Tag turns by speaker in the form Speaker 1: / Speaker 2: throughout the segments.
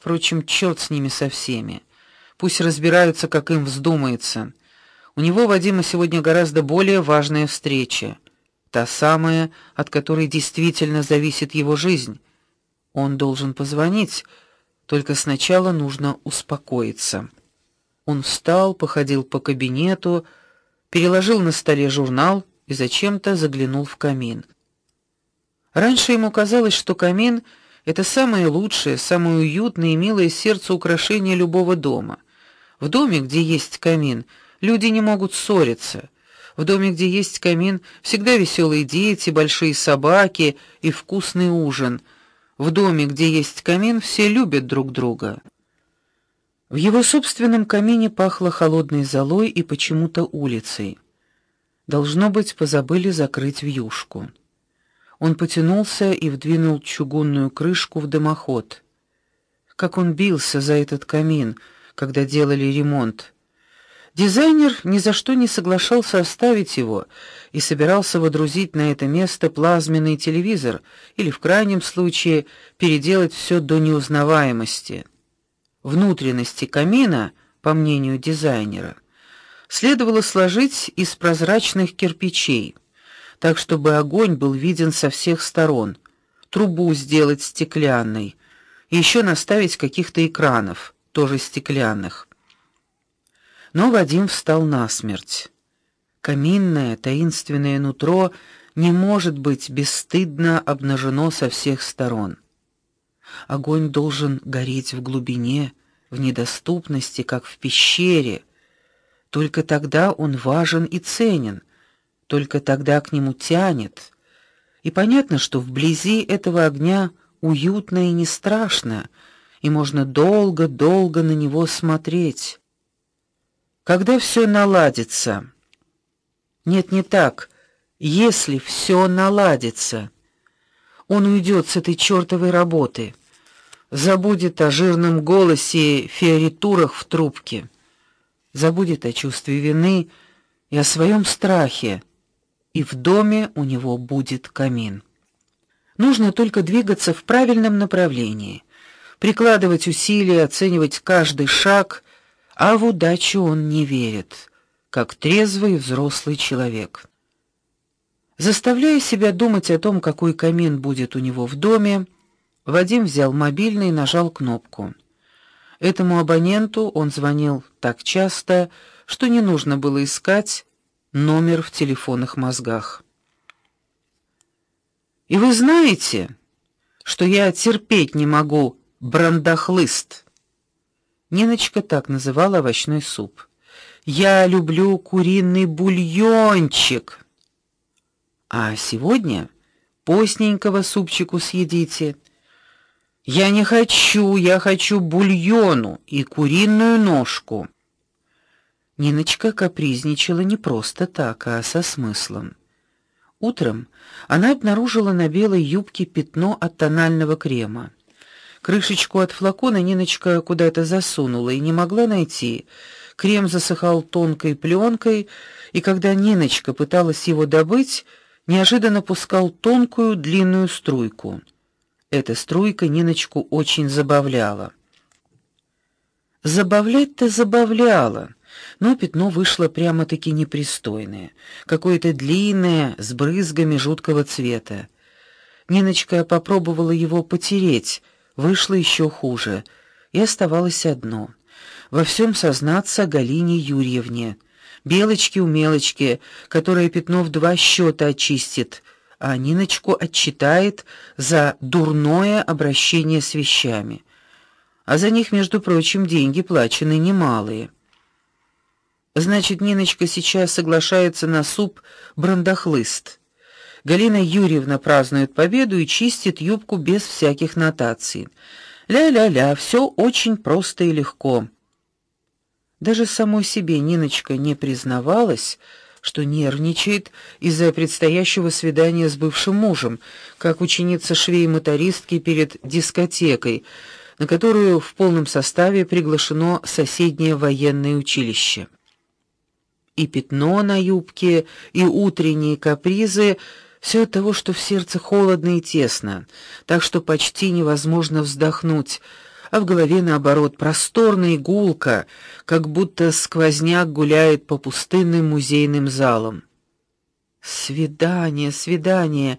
Speaker 1: Впрочем, черт с ними со всеми. Пусть разбираются, как им вздумается. У него Вадима сегодня гораздо более важная встреча, та самая, от которой действительно зависит его жизнь. Он должен позвонить, только сначала нужно успокоиться. Он встал, походил по кабинету, переложил на столе журнал и зачем-то заглянул в камин. Раньше ему казалось, что камин это самое лучшее, самое уютное и милое сердцу украшение любого дома. В доме, где есть камин, люди не могут ссориться. В доме, где есть камин, всегда веселые дети, большие собаки и вкусный ужин. В доме, где есть камин, все любят друг друга. В его собственном камине пахло холодной золой и почему-то улицей. Должно быть, позабыли закрыть вьюшку. Он потянулся и вдвинул чугунную крышку в дымоход. Как он бился за этот камин, когда делали ремонт. Дизайнер ни за что не соглашался оставить его и собирался водрузить на это место плазменный телевизор или в крайнем случае переделать все до неузнаваемости. Внутренности камина, по мнению дизайнера, следовало сложить из прозрачных кирпичей так чтобы огонь был виден со всех сторон. Трубу сделать стеклянной, и еще наставить каких-то экранов, тоже стеклянных. Но Вадим встал насмерть. Каминное таинственное нутро не может быть бесстыдно обнажено со всех сторон. Огонь должен гореть в глубине, в недоступности, как в пещере. Только тогда он важен и ценен только тогда к нему тянет. И понятно, что вблизи этого огня уютно и не страшно, и можно долго-долго на него смотреть. Когда все наладится. Нет, не так. Если все наладится, он уйдет с этой чёртовой работы. Забудет о жирном голосе фиоритурах в трубке. Забудет о чувстве вины и о своем страхе и в доме у него будет камин. Нужно только двигаться в правильном направлении, прикладывать усилия, оценивать каждый шаг, а в удачу он не верит, как трезвый взрослый человек. Заставляя себя думать о том, какой камин будет у него в доме, Вадим взял мобильный и нажал кнопку. Этому абоненту он звонил так часто, что не нужно было искать номер в телефонных мозгах. И вы знаете, что я терпеть не могу брандахлыст. Ниночка так называла овощной суп. Я люблю куриный бульончик. А сегодня постненького супчику съедите. Я не хочу, я хочу бульону и куриную ножку. Ниночка капризничала не просто так, а со смыслом. Утром она обнаружила на белой юбке пятно от тонального крема. Крышечку от флакона Ниночка куда-то засунула и не могла найти. Крем засыхал тонкой пленкой, и когда Ниночка пыталась его добыть, неожиданно пускал тонкую длинную струйку. Эта струйка Ниночку очень забавляла. Забавлять-то забавляла но пятно вышло прямо-таки непристойное, какое-то длинное, с брызгами жуткого цвета. Ниночка попробовала его потереть, вышло еще хуже, и оставалось одно во всем сознаться Галине Юрьевне, белочке у мелочки, которая пятно в два счета очистит, а Ниночку отчитает за дурное обращение с вещами. А за них, между прочим, деньги плачены немалые. Значит, Ниночка сейчас соглашается на суп брандахлыст. Галина Юрьевна празднует победу и чистит юбку без всяких нотаций. Ля-ля-ля, все очень просто и легко. Даже самой себе Ниночка не признавалась, что нервничает из-за предстоящего свидания с бывшим мужем, как ученица швей-мотористки перед дискотекой, на которую в полном составе приглашено соседнее военное училище и пятно на юбке, и утренние капризы все от того, что в сердце холодно и тесно, так что почти невозможно вздохнуть, а в голове наоборот просторно и гулко, как будто сквозняк гуляет по пустынным музейным залам. Свидание, свидание.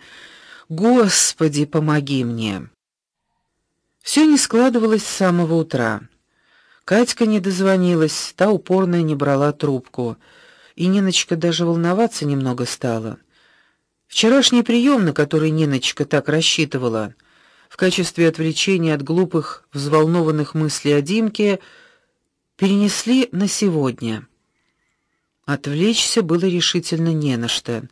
Speaker 1: Господи, помоги мне. Все не складывалось с самого утра. Катька не дозвонилась, та упорно не брала трубку, и Ниночка даже волноваться немного стала. Вчерашний прием, на который Ниночка так рассчитывала, в качестве отвлечения от глупых, взволнованных мыслей о Димке, перенесли на сегодня. Отвлечься было решительно не на что,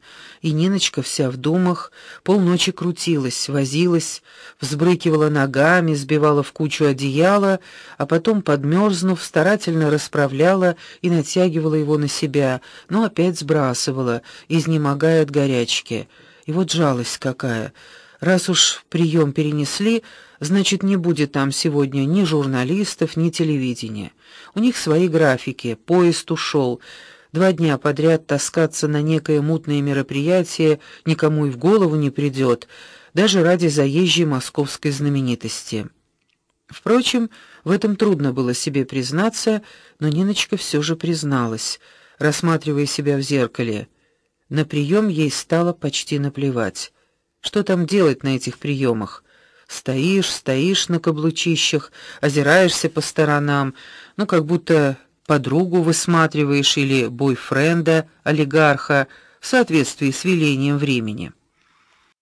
Speaker 1: и Ниночка вся в думах полночи крутилась, возилась, взбрыкивала ногами, сбивала в кучу одеяло, а потом, подмерзнув, старательно расправляла и натягивала его на себя, но опять сбрасывала, изнемогая от горячки. И вот жалость какая. Раз уж прием перенесли, значит, не будет там сегодня ни журналистов, ни телевидения. У них свои графики, поезд ушел два дня подряд таскаться на некое мутное мероприятие никому и в голову не придет, даже ради заезжей московской знаменитости. Впрочем, в этом трудно было себе признаться, но Ниночка все же призналась, рассматривая себя в зеркале. На прием ей стало почти наплевать. Что там делать на этих приемах? Стоишь, стоишь на каблучищах, озираешься по сторонам, ну как будто подругу высматриваешь или бойфренда, олигарха в соответствии с велением времени.